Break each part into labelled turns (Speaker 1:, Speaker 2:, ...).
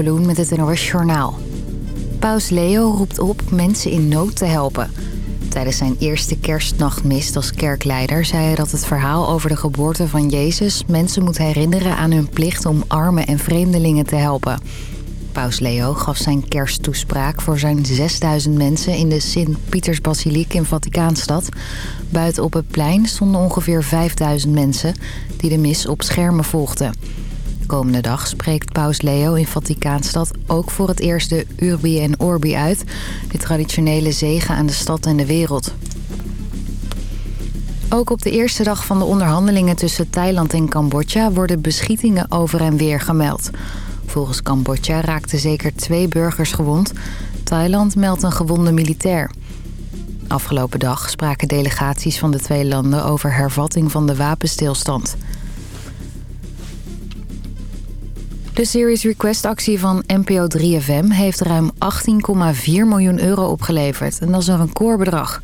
Speaker 1: Beloen met het NOS Journaal. Paus Leo roept op mensen in nood te helpen. Tijdens zijn eerste kerstnachtmis als kerkleider zei hij dat het verhaal over de geboorte van Jezus... mensen moet herinneren aan hun plicht om armen en vreemdelingen te helpen. Paus Leo gaf zijn kersttoespraak voor zijn 6000 mensen in de Sint-Pietersbasiliek in Vaticaanstad. Buiten op het plein stonden ongeveer 5000 mensen die de mis op schermen volgden. De komende dag spreekt paus Leo in Vaticaanstad ook voor het eerst de Urbi en Orbi uit. De traditionele zegen aan de stad en de wereld. Ook op de eerste dag van de onderhandelingen tussen Thailand en Cambodja worden beschietingen over en weer gemeld. Volgens Cambodja raakten zeker twee burgers gewond. Thailand meldt een gewonde militair. Afgelopen dag spraken delegaties van de twee landen over hervatting van de wapenstilstand. De Series Request actie van NPO 3FM heeft ruim 18,4 miljoen euro opgeleverd. En dat is een recordbedrag.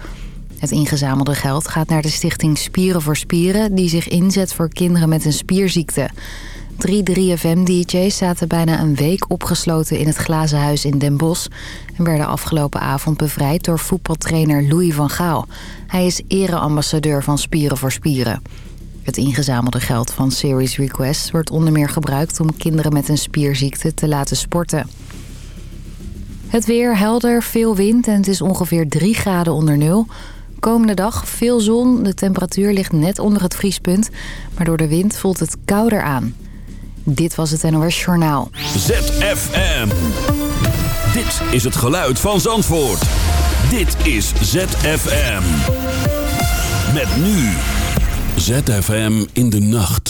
Speaker 1: Het ingezamelde geld gaat naar de stichting Spieren voor Spieren... die zich inzet voor kinderen met een spierziekte. Drie 3FM-dj's zaten bijna een week opgesloten in het glazen huis in Den Bosch... en werden afgelopen avond bevrijd door voetbaltrainer Louis van Gaal. Hij is ereambassadeur van Spieren voor Spieren. Het ingezamelde geld van Series Request wordt onder meer gebruikt... om kinderen met een spierziekte te laten sporten. Het weer helder, veel wind en het is ongeveer 3 graden onder nul. Komende dag veel zon, de temperatuur ligt net onder het vriespunt... maar door de wind voelt het kouder aan. Dit was het NOS Journaal.
Speaker 2: ZFM. Dit is het geluid van Zandvoort. Dit is ZFM. Met nu... ZFM in de nacht.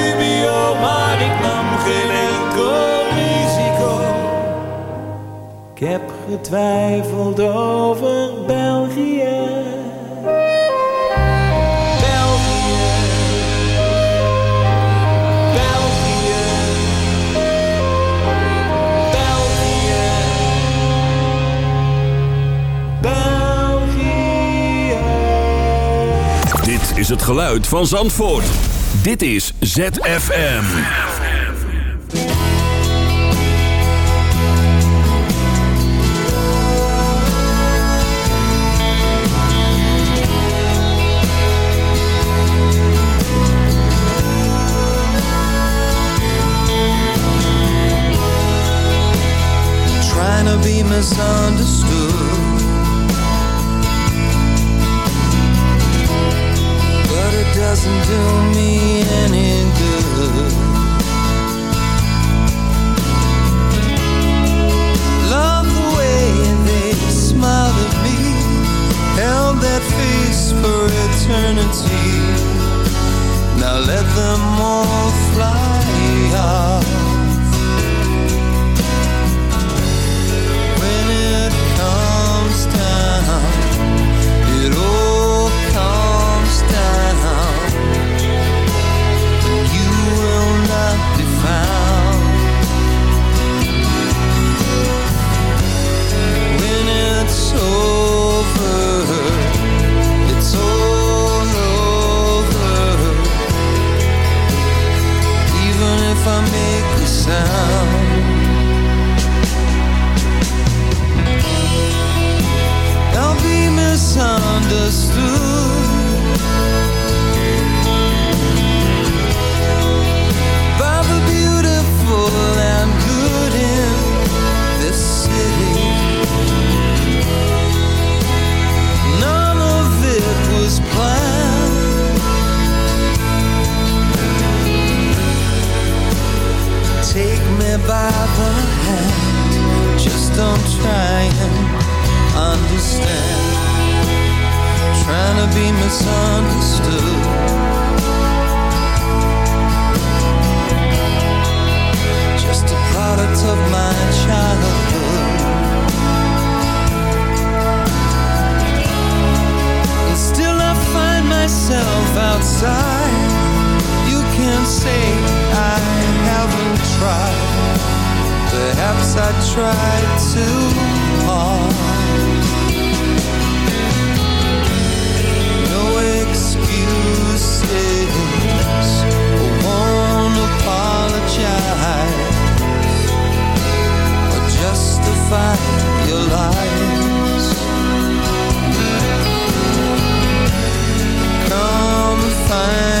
Speaker 3: Ik heb getwijfeld over België. België. België. België. België.
Speaker 2: Dit is het geluid van Zandvoort. Dit is ZFM.
Speaker 4: To be misunderstood. But it doesn't do Perhaps I tried too hard. No excuses I won't apologize. Or justify your lies. Come find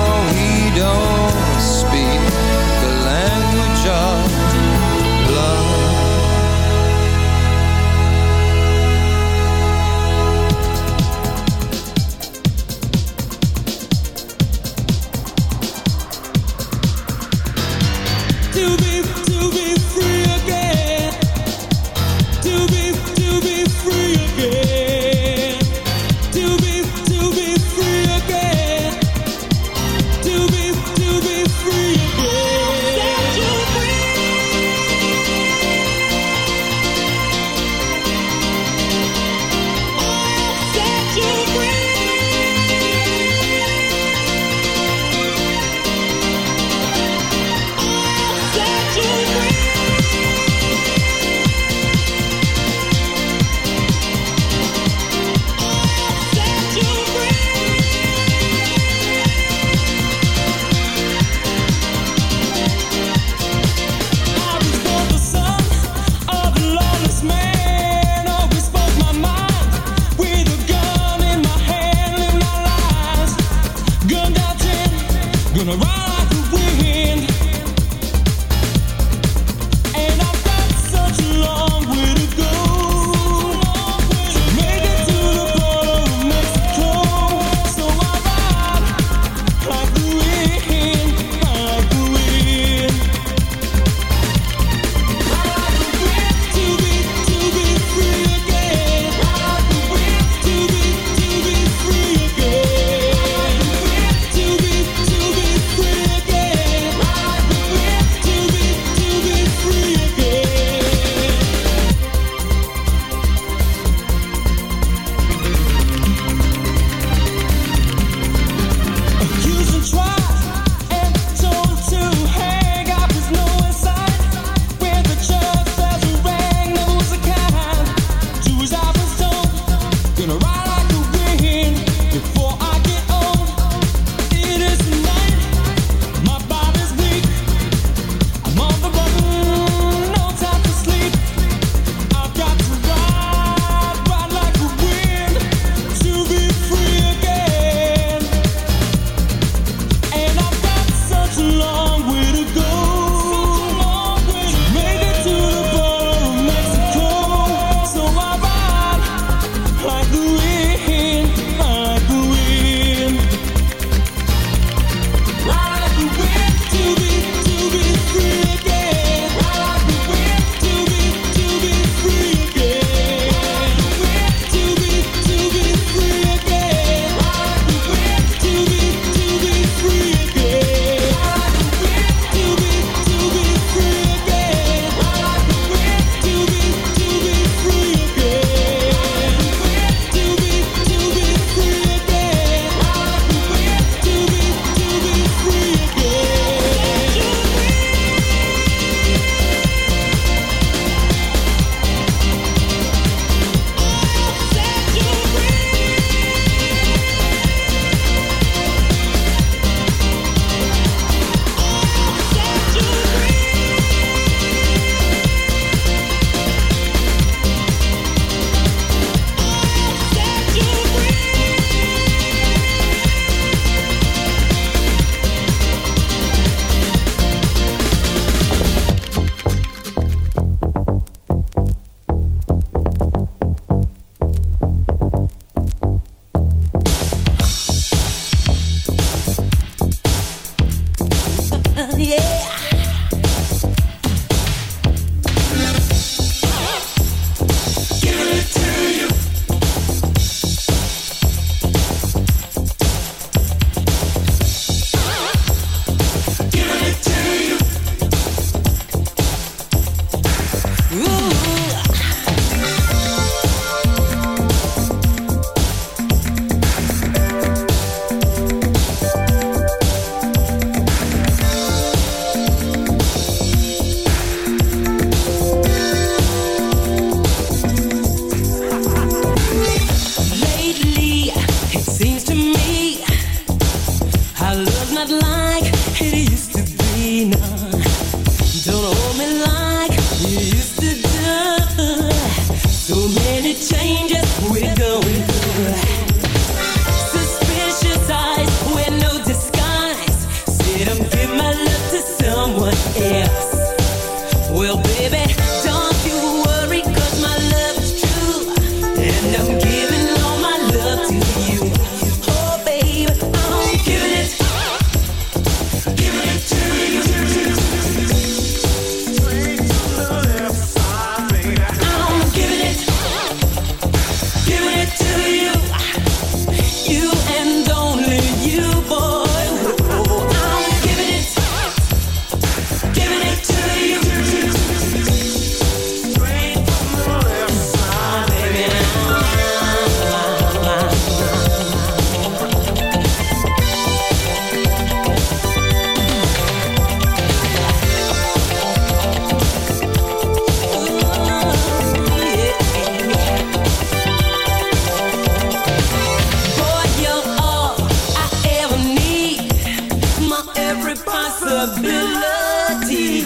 Speaker 4: see.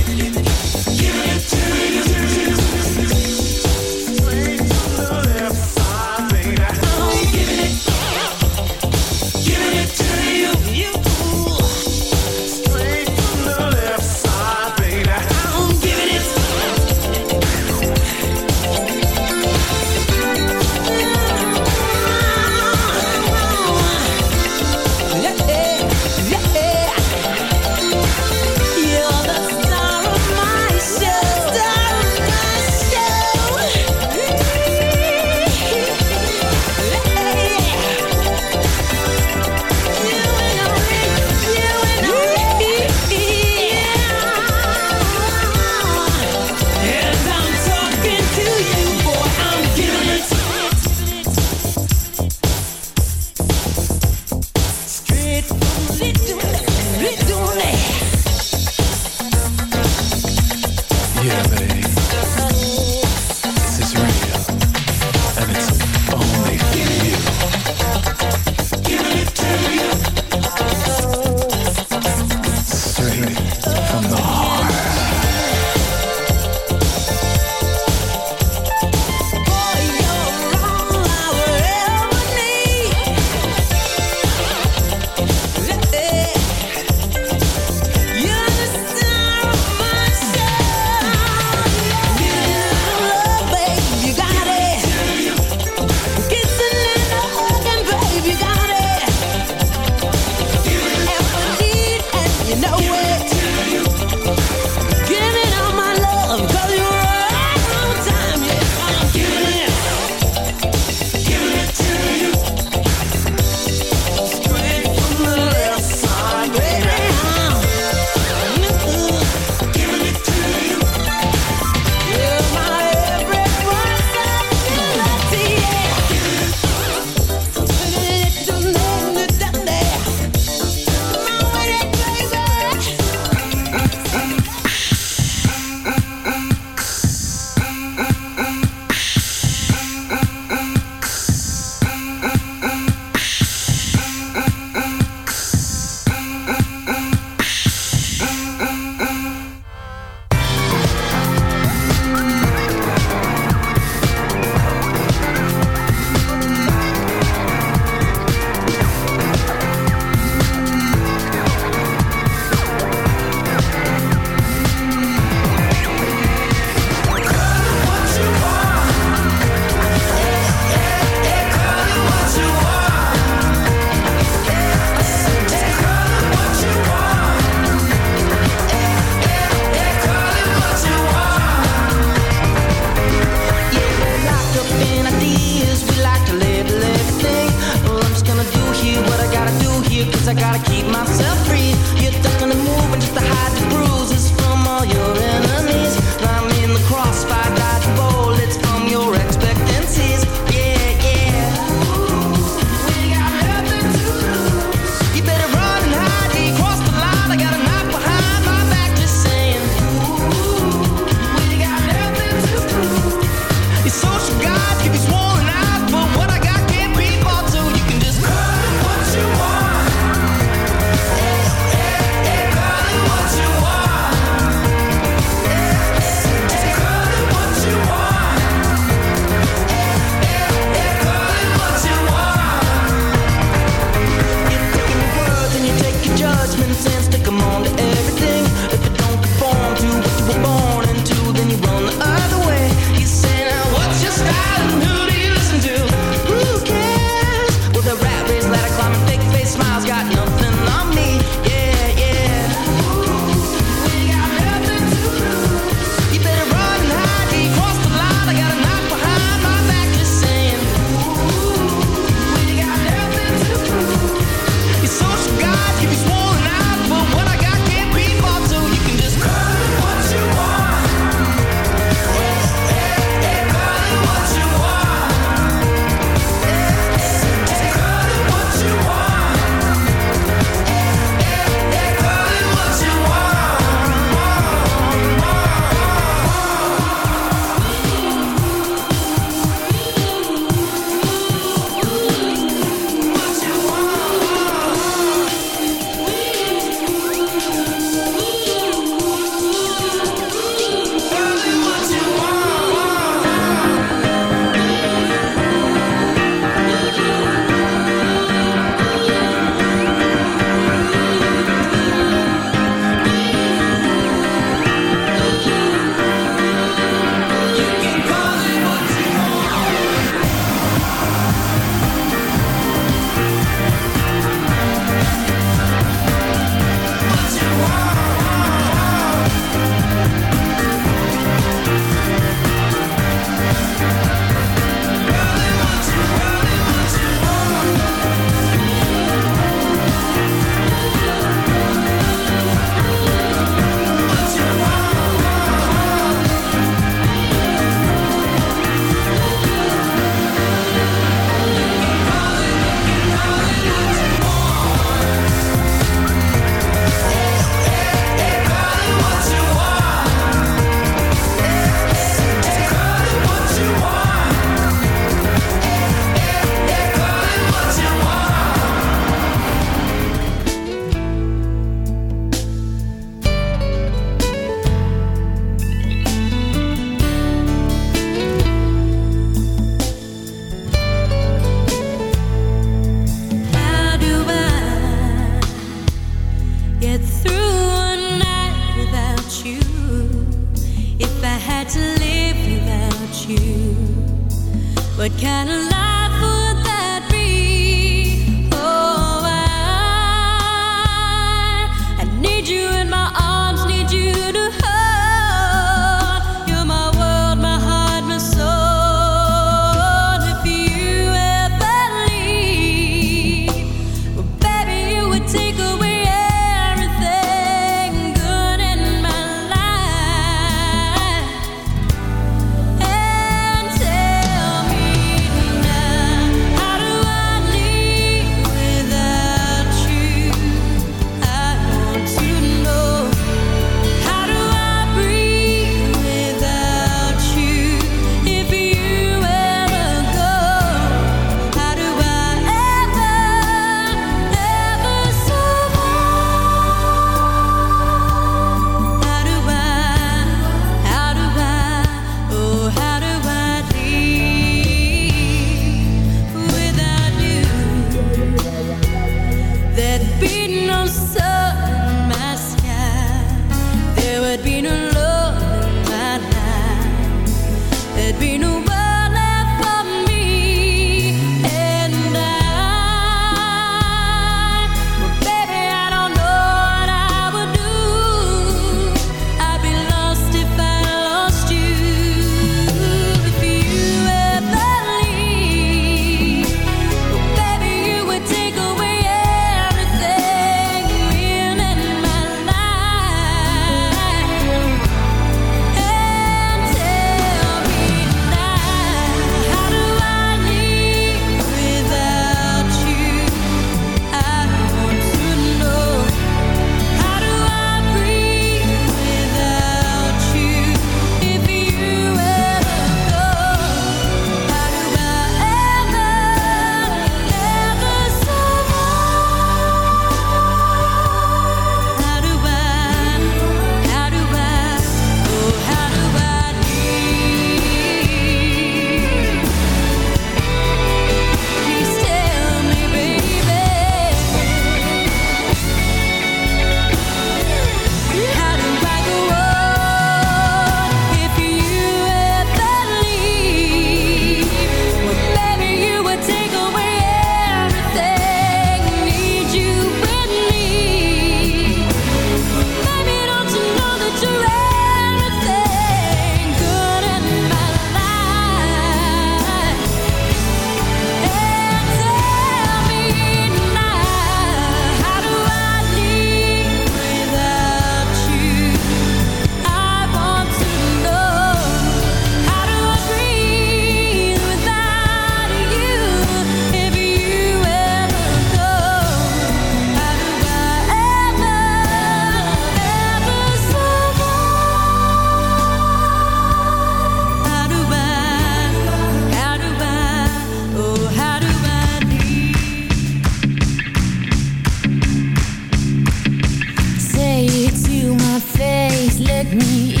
Speaker 4: me.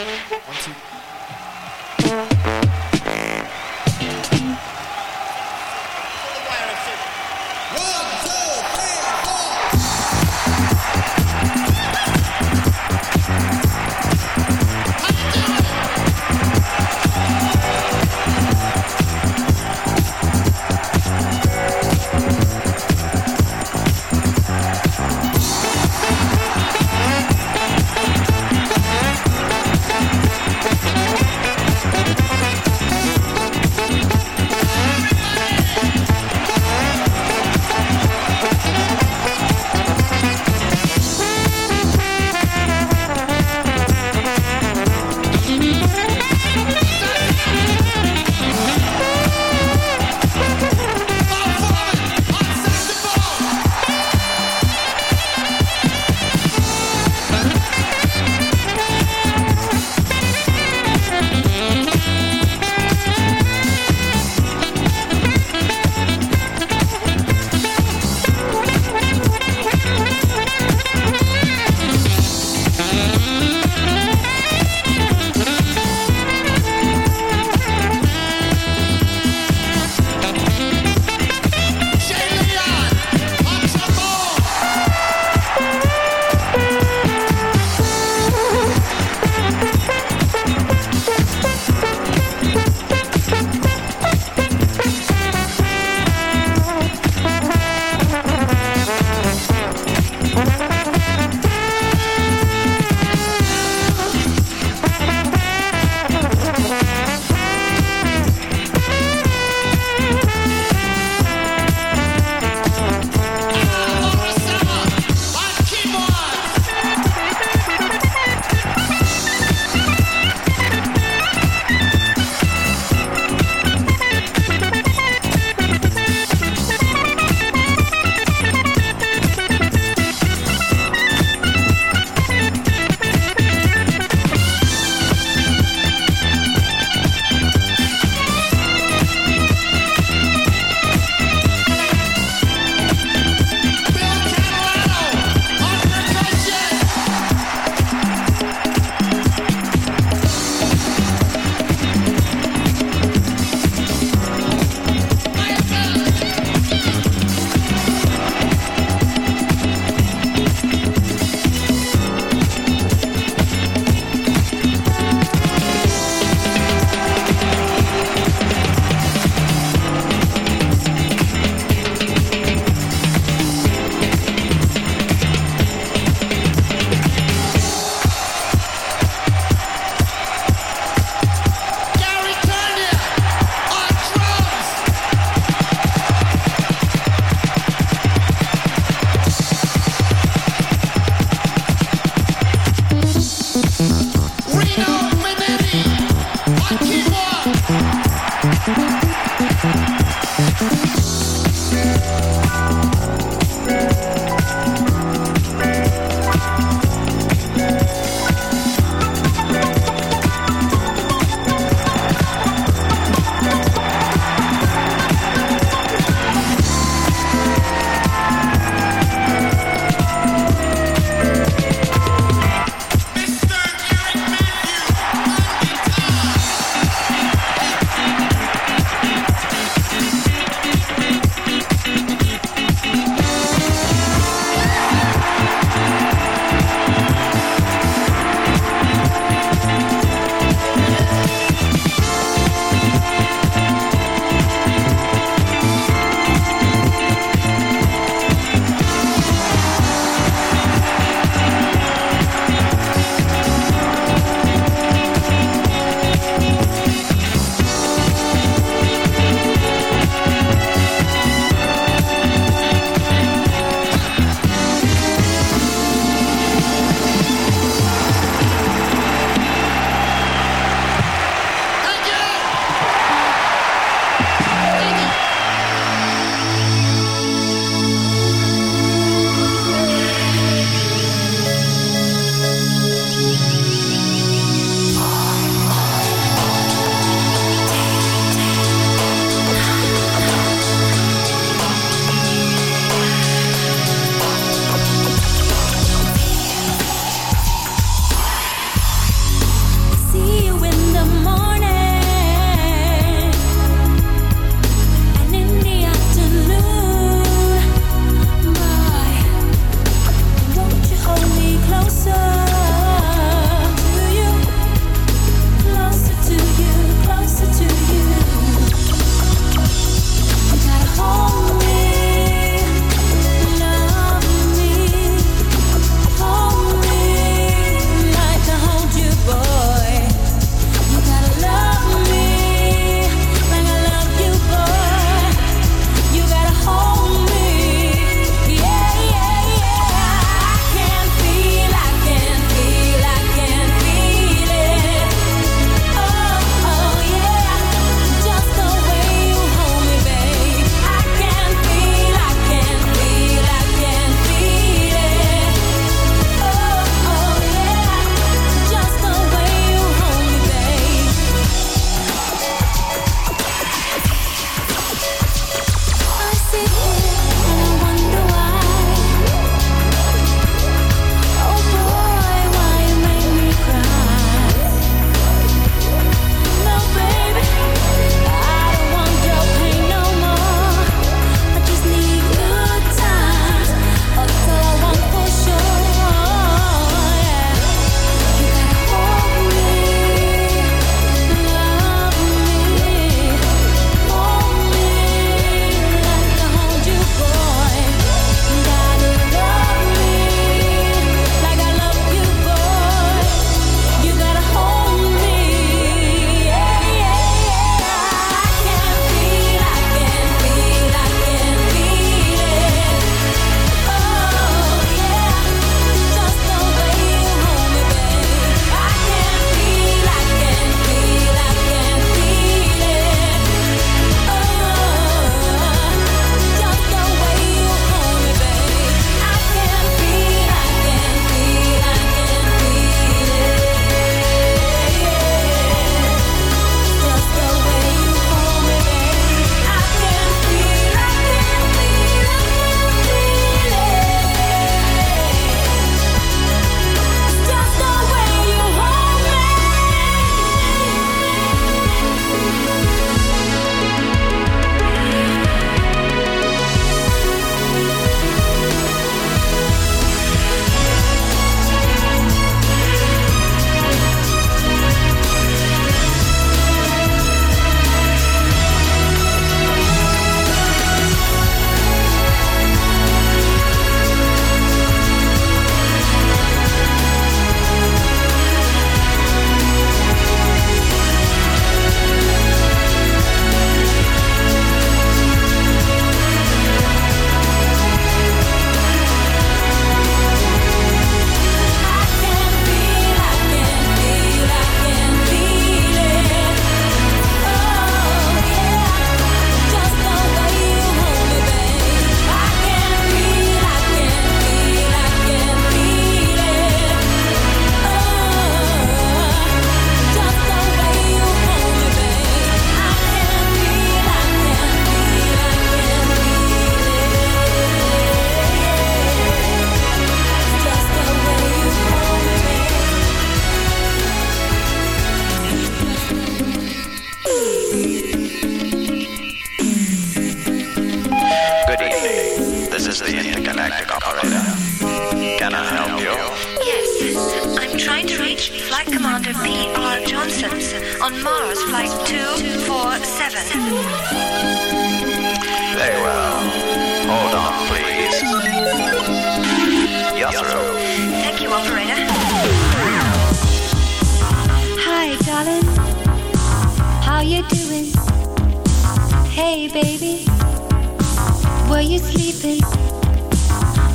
Speaker 5: Are you
Speaker 6: sleeping?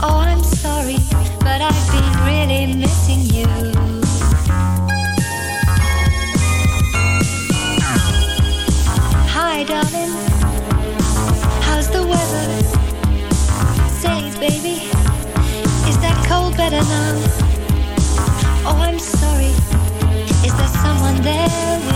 Speaker 6: Oh, I'm sorry, but I've been really missing you. Hi, darling. How's the weather? Say, baby, is that cold better now? Oh, I'm sorry. Is there someone there?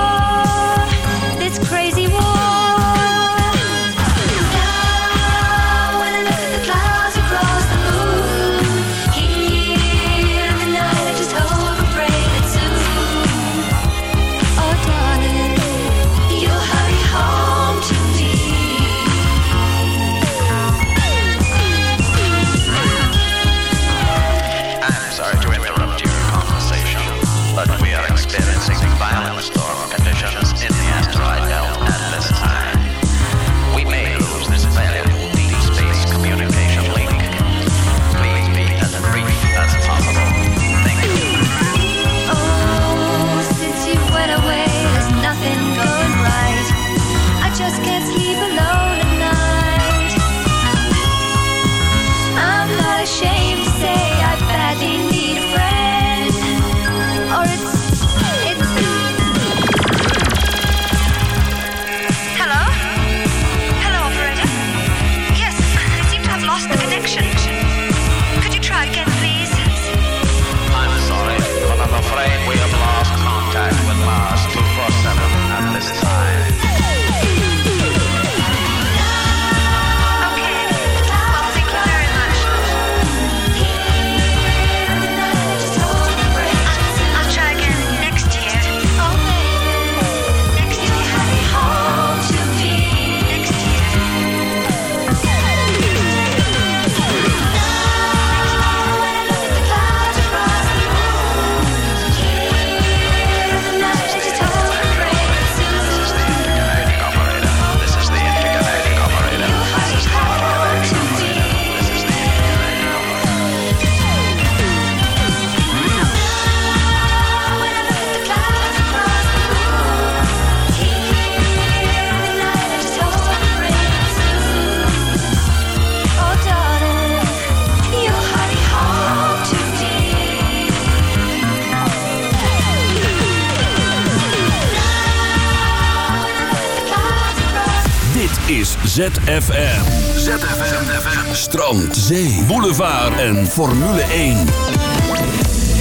Speaker 2: ZFM. ZFM. FM Strand, zee, boulevard en Formule 1.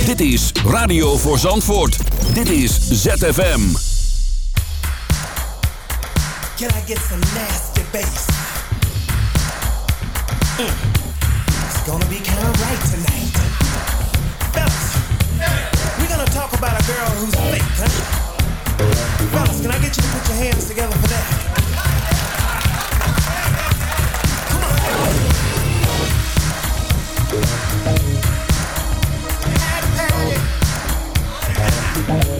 Speaker 2: Dit is Radio voor Zandvoort. Dit is ZFM.
Speaker 7: Can I get some nasty bass? Mm. It's gonna be kind of right tonight. Fellas, we're gonna talk about a girl who's fake, huh? Fellas, can I get you to put your hands together for that? Hey. you.